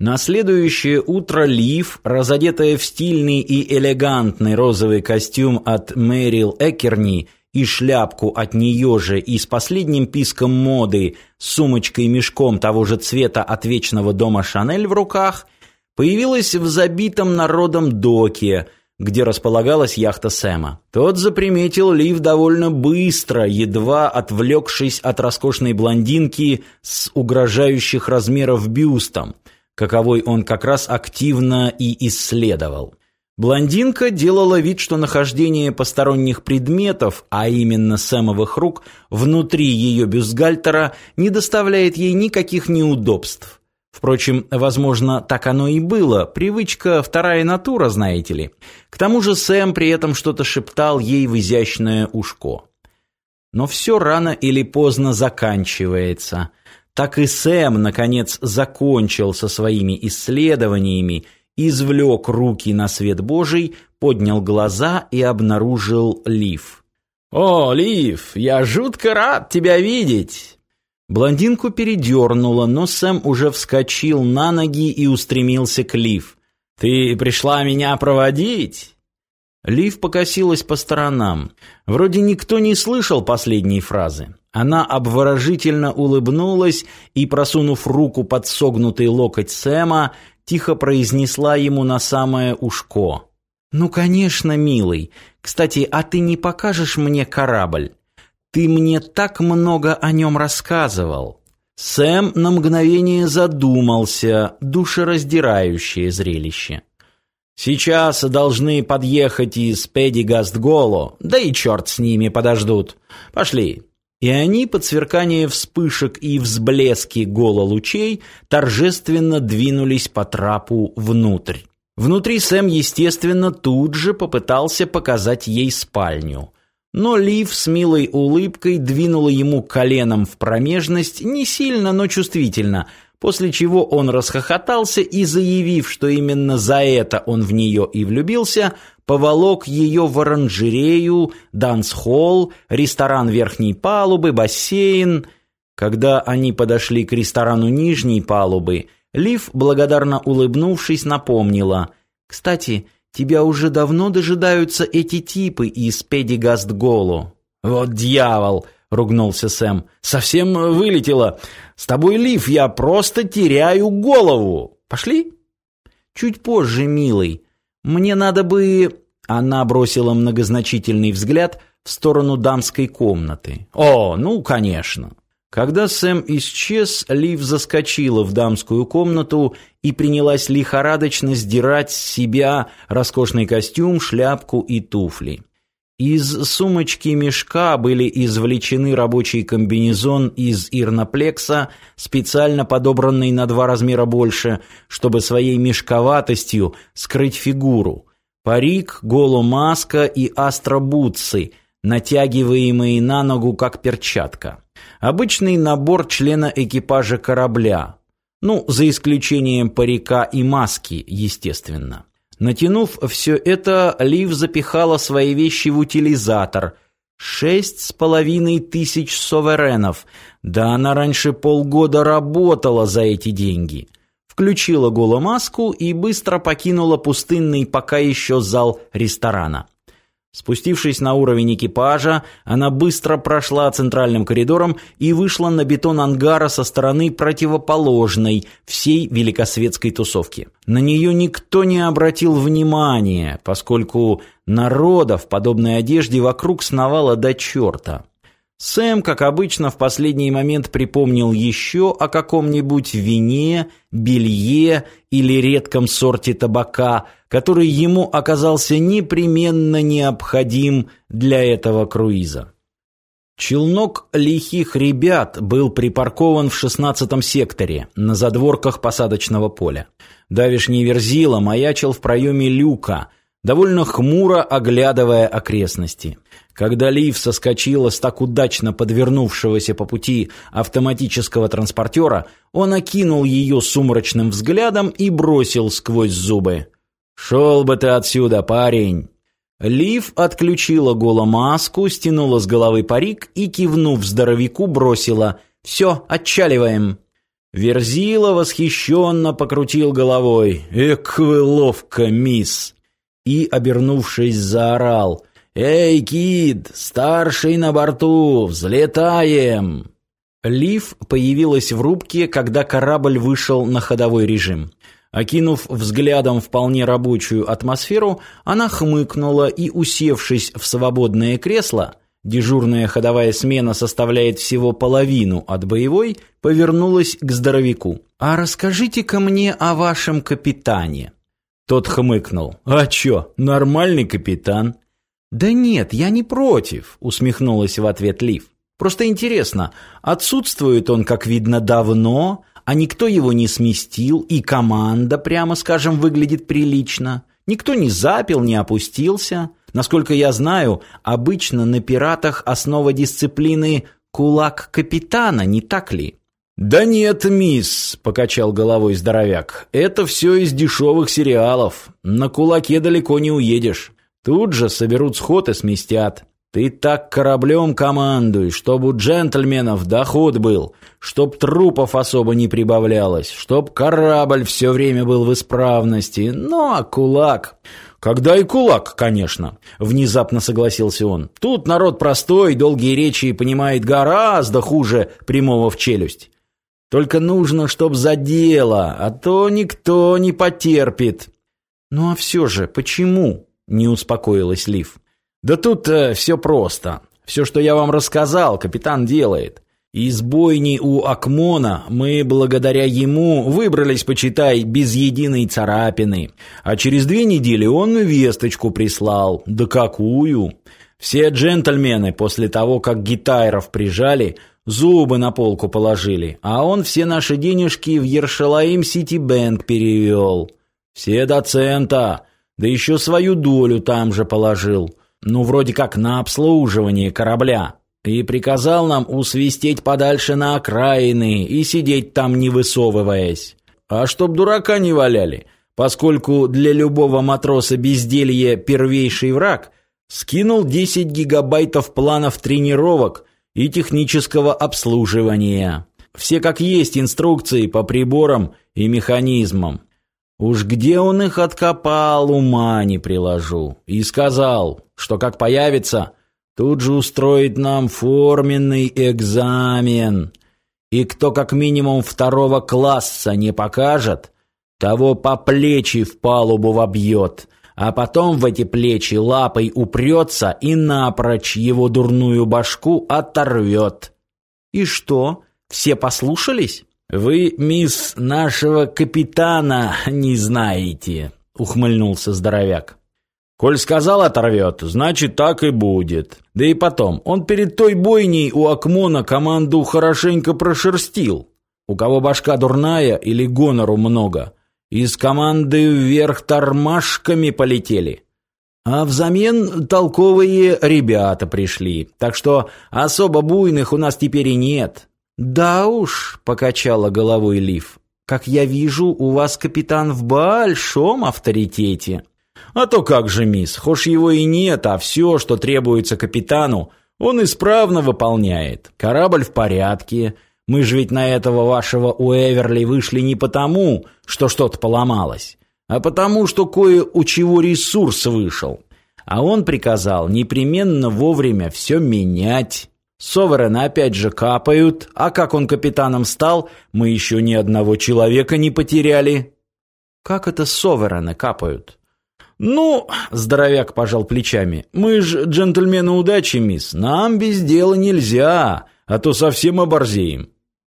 На следующее утро Лив, разодетая в стильный и элегантный розовый костюм от Мэрил Экерни и шляпку от нее же и с последним писком моды, с сумочкой-мешком того же цвета от вечного дома Шанель в руках, появилась в забитом народом доке, где располагалась яхта Сэма. Тот заприметил Лив довольно быстро, едва отвлекшись от роскошной блондинки с угрожающих размеров бюстом – каковой он как раз активно и исследовал. Блондинка делала вид, что нахождение посторонних предметов, а именно Сэмовых рук, внутри ее бюстгальтера не доставляет ей никаких неудобств. Впрочем, возможно, так оно и было, привычка вторая натура, знаете ли. К тому же Сэм при этом что-то шептал ей в изящное ушко. Но все рано или поздно заканчивается – так и Сэм, наконец, закончил со своими исследованиями, извлек руки на свет Божий, поднял глаза и обнаружил Лив. «О, Лив, я жутко рад тебя видеть!» Блондинку передернуло, но Сэм уже вскочил на ноги и устремился к Лив. «Ты пришла меня проводить?» Лив покосилась по сторонам. Вроде никто не слышал последней фразы. Она обворожительно улыбнулась и, просунув руку под согнутый локоть Сэма, тихо произнесла ему на самое ушко. «Ну, конечно, милый. Кстати, а ты не покажешь мне корабль? Ты мне так много о нем рассказывал». Сэм на мгновение задумался, душераздирающее зрелище. Сейчас должны подъехать из Педигастголо, да и черт с ними подождут. Пошли». И они, под сверкание вспышек и взблески гололучей, торжественно двинулись по трапу внутрь. Внутри Сэм, естественно, тут же попытался показать ей спальню. Но Лив с милой улыбкой двинула ему коленом в промежность, не сильно, но чувствительно – после чего он расхохотался и, заявив, что именно за это он в нее и влюбился, поволок ее в оранжерею, данс-холл, ресторан верхней палубы, бассейн. Когда они подошли к ресторану нижней палубы, Лив, благодарно улыбнувшись, напомнила. «Кстати, тебя уже давно дожидаются эти типы из Педигаст-Голу». «Вот дьявол!» — ругнулся Сэм. «Совсем вылетело. С тобой, Лив, я просто теряю голову. Пошли?» «Чуть позже, милый. Мне надо бы...» Она бросила многозначительный взгляд в сторону дамской комнаты. «О, ну, конечно». Когда Сэм исчез, Лив заскочила в дамскую комнату и принялась лихорадочно сдирать с себя роскошный костюм, шляпку и туфли. Из сумочки-мешка были извлечены рабочий комбинезон из ирноплекса, специально подобранный на два размера больше, чтобы своей мешковатостью скрыть фигуру, парик, голомаска и астробутсы, натягиваемые на ногу как перчатка. Обычный набор члена экипажа корабля, ну, за исключением парика и маски, естественно. Натянув все это, Лив запихала свои вещи в утилизатор. Шесть с половиной тысяч соверенов. Да она раньше полгода работала за эти деньги. Включила голомаску и быстро покинула пустынный пока еще зал ресторана. Спустившись на уровень экипажа, она быстро прошла центральным коридором и вышла на бетон ангара со стороны противоположной всей великосветской тусовки. На нее никто не обратил внимания, поскольку народа в подобной одежде вокруг сновало до черта. Сэм, как обычно, в последний момент припомнил еще о каком-нибудь вине, белье или редком сорте табака, который ему оказался непременно необходим для этого круиза. Челнок лихих ребят был припаркован в шестнадцатом секторе, на задворках посадочного поля. Давишний верзила маячил в проеме люка, довольно хмуро оглядывая окрестности. Когда Лив соскочила с так удачно подвернувшегося по пути автоматического транспортера, он окинул ее сумрачным взглядом и бросил сквозь зубы. «Шел бы ты отсюда, парень!» Лив отключила голомаску, стянула с головы парик и, кивнув здоровяку, бросила «Все, отчаливаем!» Верзила восхищенно покрутил головой. «Эк вы ловко, мисс!» И, обернувшись, заорал. «Эй, кид, старший на борту, взлетаем!» Лив появилась в рубке, когда корабль вышел на ходовой режим. Окинув взглядом вполне рабочую атмосферу, она хмыкнула и, усевшись в свободное кресло, дежурная ходовая смена составляет всего половину от боевой, повернулась к здоровяку. «А расскажите-ка мне о вашем капитане». Тот хмыкнул. «А чё, нормальный капитан?» «Да нет, я не против», — усмехнулась в ответ Лив. «Просто интересно, отсутствует он, как видно, давно, а никто его не сместил, и команда, прямо скажем, выглядит прилично. Никто не запил, не опустился. Насколько я знаю, обычно на пиратах основа дисциплины кулак капитана, не так ли?» «Да нет, мисс», — покачал головой здоровяк, — «это все из дешевых сериалов. На кулаке далеко не уедешь». Тут же соберут сход и сместят. Ты так кораблем командуй, чтобы у джентльменов доход был, чтоб трупов особо не прибавлялось, чтоб корабль все время был в исправности. Ну, а кулак... Когда и кулак, конечно, внезапно согласился он. Тут народ простой, долгие речи понимает гораздо хуже прямого в челюсть. Только нужно, чтоб за дело, а то никто не потерпит. Ну а все же, почему? не успокоилась Лив. Да тут э, все просто. Все, что я вам рассказал, капитан делает. Из бойни у Акмона мы, благодаря ему, выбрались, почитай, без единой царапины. А через две недели он весточку прислал. Да какую? Все джентльмены после того, как гитайров прижали, зубы на полку положили, а он все наши денежки в Ершалаим Сити Бэнк перевел. Все доцента, да еще свою долю там же положил. Ну, вроде как на обслуживание корабля. И приказал нам усвистеть подальше на окраины и сидеть там не высовываясь. А чтоб дурака не валяли, поскольку для любого матроса безделье первейший враг, скинул 10 гигабайтов планов тренировок и технического обслуживания. Все как есть инструкции по приборам и механизмам. Уж где он их откопал, ума не приложу. И сказал, что как появится, тут же устроит нам форменный экзамен. И кто как минимум второго класса не покажет, того по плечи в палубу вобьет, а потом в эти плечи лапой упрется и напрочь его дурную башку оторвет. И что, все послушались? «Вы, мисс, нашего капитана не знаете», — ухмыльнулся здоровяк. «Коль сказал оторвет, значит, так и будет. Да и потом, он перед той бойней у Акмона команду хорошенько прошерстил. У кого башка дурная или гонору много, из команды вверх тормашками полетели». А взамен толковые ребята пришли, так что особо буйных у нас теперь и нет. «Да уж», — покачала головой Лив, — «как я вижу, у вас капитан в большом авторитете». «А то как же, мисс, хошь его и нет, а все, что требуется капитану, он исправно выполняет. Корабль в порядке. Мы же ведь на этого вашего Уэверли вышли не потому, что что-то поломалось, а потому, что кое у чего ресурс вышел. А он приказал непременно вовремя все менять». Соверена опять же капают, а как он капитаном стал, мы еще ни одного человека не потеряли. Как это Соверены капают? Ну, здоровяк пожал плечами, мы ж джентльмены удачи, мисс, нам без дела нельзя, а то совсем оборзеем.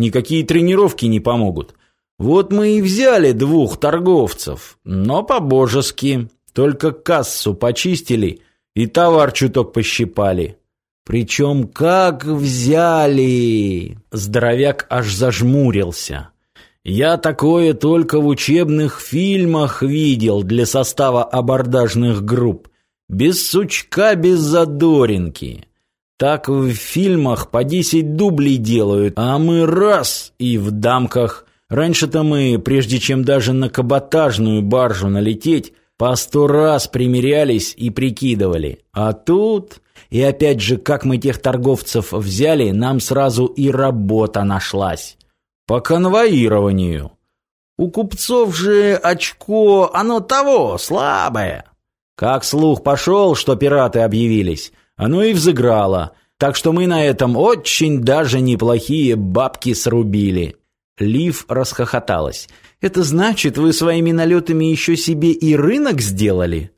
Никакие тренировки не помогут. Вот мы и взяли двух торговцев, но по-божески. Только кассу почистили и товар чуток пощипали. Причем как взяли! Здоровяк аж зажмурился. Я такое только в учебных фильмах видел для состава абордажных групп. Без сучка, без задоринки. Так в фильмах по десять дублей делают, а мы раз и в дамках. Раньше-то мы, прежде чем даже на каботажную баржу налететь, по сто раз примерялись и прикидывали. А тут... И опять же, как мы тех торговцев взяли, нам сразу и работа нашлась. по конвоированию. У купцов же очко, оно того, слабое. Как слух пошел, что пираты объявились, оно и взыграло. Так что мы на этом очень даже неплохие бабки срубили. Лив расхохоталась. Это значит, вы своими налетами еще себе и рынок сделали?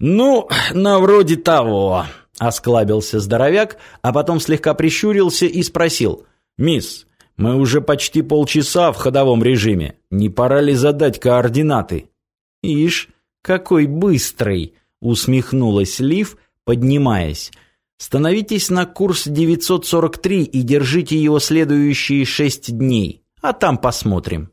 Ну, на вроде того, осклабился здоровяк, а потом слегка прищурился и спросил: "Мисс, мы уже почти полчаса в ходовом режиме. Не пора ли задать координаты?" "Ишь, какой быстрый", усмехнулась Лив, поднимаясь. Становитесь на курс 943 и держите его следующие шесть дней, а там посмотрим.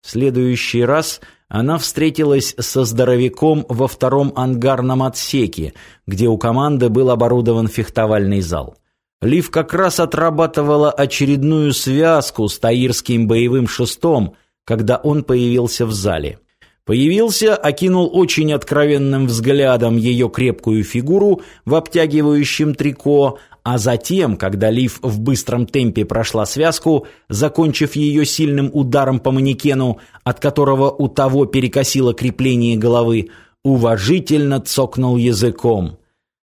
В следующий раз она встретилась со здоровяком во втором ангарном отсеке, где у команды был оборудован фехтовальный зал. Лив как раз отрабатывала очередную связку с таирским боевым шестом, когда он появился в зале. Появился, окинул очень откровенным взглядом ее крепкую фигуру в обтягивающем трико, а затем, когда Лив в быстром темпе прошла связку, закончив ее сильным ударом по манекену, от которого у того перекосило крепление головы, уважительно цокнул языком.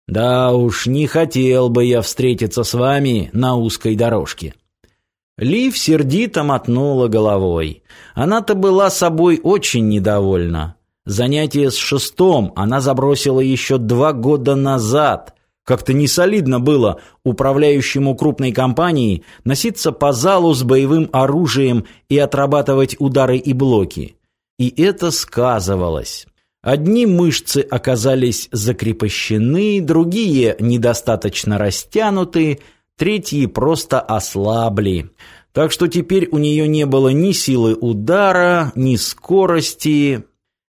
«Да уж, не хотел бы я встретиться с вами на узкой дорожке». Лив сердито мотнула головой. Она-то была собой очень недовольна. Занятие с шестом она забросила еще два года назад. Как-то несолидно было управляющему крупной компанией носиться по залу с боевым оружием и отрабатывать удары и блоки. И это сказывалось. Одни мышцы оказались закрепощены, другие недостаточно растянуты, третьи просто ослабли. Так что теперь у нее не было ни силы удара, ни скорости.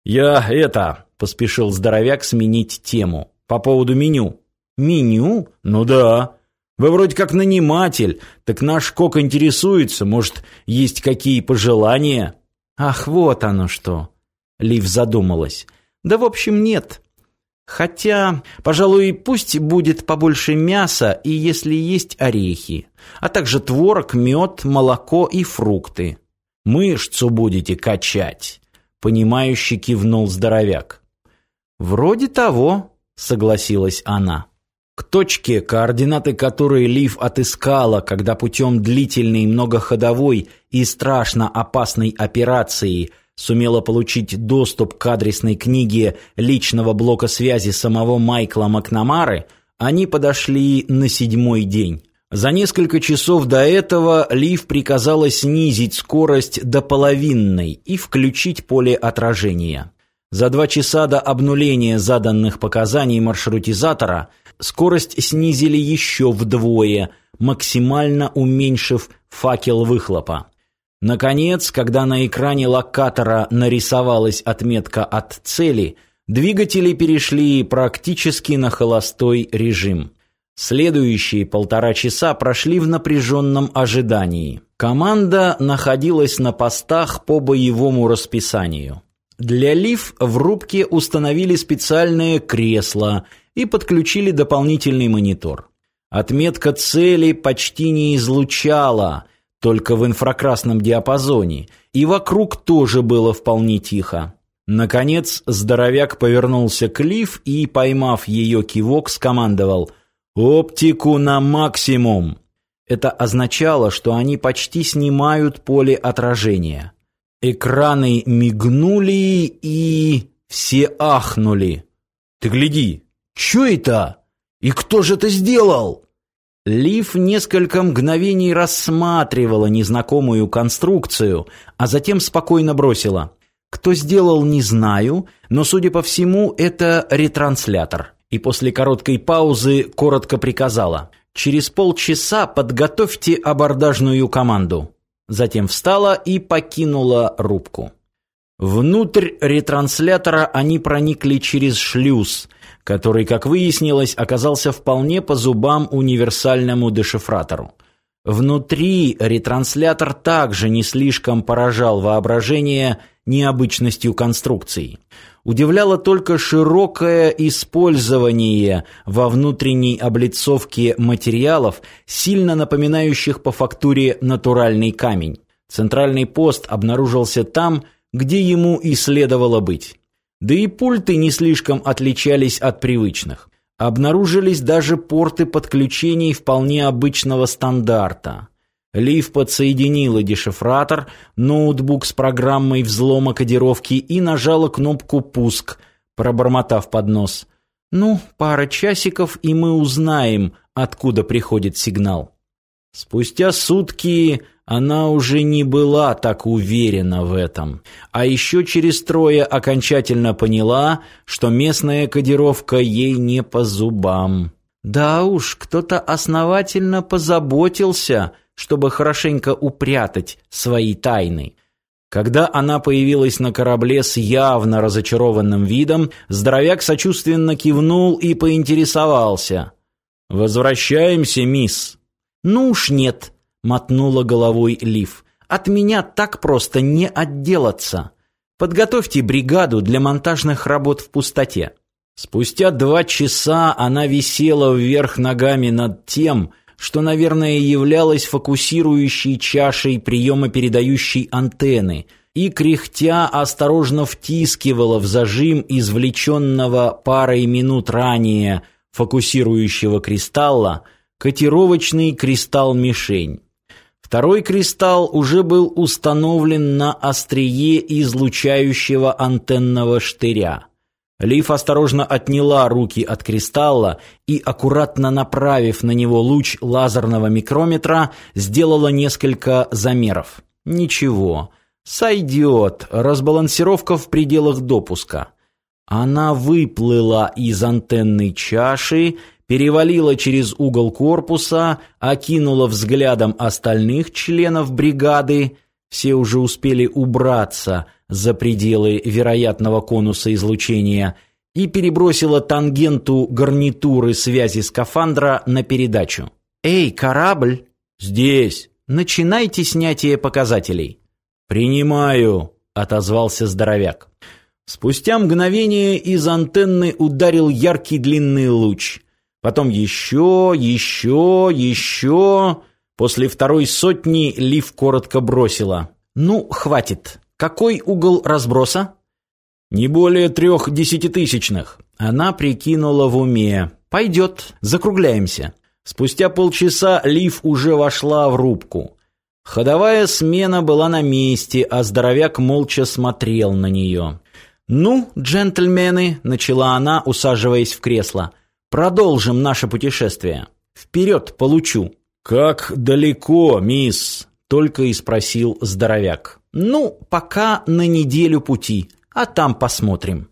«Я это...» — поспешил здоровяк сменить тему. «По поводу меню». «Меню? Ну да. Вы вроде как наниматель, так наш кок интересуется, может, есть какие пожелания?» «Ах, вот оно что!» Лив задумалась. «Да, в общем, нет. Хотя, пожалуй, пусть будет побольше мяса и, если есть, орехи, а также творог, мед, молоко и фрукты. Мышцу будете качать, понимающе кивнул здоровяк. Вроде того, согласилась она. К точке, координаты которой Лив отыскала, когда путем длительной многоходовой и страшно опасной операции – сумела получить доступ к адресной книге личного блока связи самого Майкла Макнамары, они подошли на седьмой день. За несколько часов до этого Лив приказала снизить скорость до половинной и включить поле отражения. За два часа до обнуления заданных показаний маршрутизатора скорость снизили еще вдвое, максимально уменьшив факел выхлопа. Наконец, когда на экране локатора нарисовалась отметка от цели, двигатели перешли практически на холостой режим. Следующие полтора часа прошли в напряженном ожидании. Команда находилась на постах по боевому расписанию. Для Лив в рубке установили специальное кресло и подключили дополнительный монитор. Отметка цели почти не излучала – только в инфракрасном диапазоне, и вокруг тоже было вполне тихо. Наконец, здоровяк повернулся к Лив и, поймав ее кивок, скомандовал «Оптику на максимум!». Это означало, что они почти снимают поле отражения. Экраны мигнули и... все ахнули. «Ты гляди! Чё это? И кто же это сделал?» Лив несколько мгновений рассматривала незнакомую конструкцию, а затем спокойно бросила. Кто сделал, не знаю, но, судя по всему, это ретранслятор. И после короткой паузы коротко приказала. Через полчаса подготовьте абордажную команду. Затем встала и покинула рубку. Внутрь ретранслятора они проникли через шлюз, который, как выяснилось, оказался вполне по зубам универсальному дешифратору. Внутри ретранслятор также не слишком поражал воображение необычностью конструкции. Удивляло только широкое использование во внутренней облицовке материалов, сильно напоминающих по фактуре натуральный камень. Центральный пост обнаружился там, где ему и следовало быть. Да и пульты не слишком отличались от привычных. Обнаружились даже порты подключений вполне обычного стандарта. Лив подсоединила дешифратор, ноутбук с программой взлома кодировки и нажала кнопку «Пуск», пробормотав под нос. «Ну, пара часиков, и мы узнаем, откуда приходит сигнал». Спустя сутки она уже не была так уверена в этом. А еще через трое окончательно поняла, что местная кодировка ей не по зубам. Да уж, кто-то основательно позаботился – чтобы хорошенько упрятать свои тайны. Когда она появилась на корабле с явно разочарованным видом, здоровяк сочувственно кивнул и поинтересовался. «Возвращаемся, мисс?» «Ну уж нет», — мотнула головой Лив. «От меня так просто не отделаться. Подготовьте бригаду для монтажных работ в пустоте». Спустя два часа она висела вверх ногами над тем, что, наверное, являлось фокусирующей чашей приемо-передающей антенны, и кряхтя осторожно втискивала в зажим извлеченного парой минут ранее фокусирующего кристалла котировочный кристалл-мишень. Второй кристалл уже был установлен на острие излучающего антенного штыря. Лив осторожно отняла руки от кристалла и, аккуратно направив на него луч лазерного микрометра, сделала несколько замеров. Ничего, сойдет, разбалансировка в пределах допуска. Она выплыла из антенной чаши, перевалила через угол корпуса, окинула взглядом остальных членов бригады, все уже успели убраться за пределы вероятного конуса излучения и перебросила тангенту гарнитуры связи скафандра на передачу. «Эй, корабль!» «Здесь!» «Начинайте снятие показателей!» «Принимаю!» — отозвался здоровяк. Спустя мгновение из антенны ударил яркий длинный луч. Потом еще, еще, еще... После второй сотни Лив коротко бросила. «Ну, хватит. Какой угол разброса?» «Не более трех десятитысячных». Она прикинула в уме. «Пойдет. Закругляемся». Спустя полчаса Лив уже вошла в рубку. Ходовая смена была на месте, а здоровяк молча смотрел на нее. «Ну, джентльмены», — начала она, усаживаясь в кресло, — «продолжим наше путешествие. Вперед, получу». «Как далеко, мисс?» — только и спросил здоровяк. «Ну, пока на неделю пути, а там посмотрим».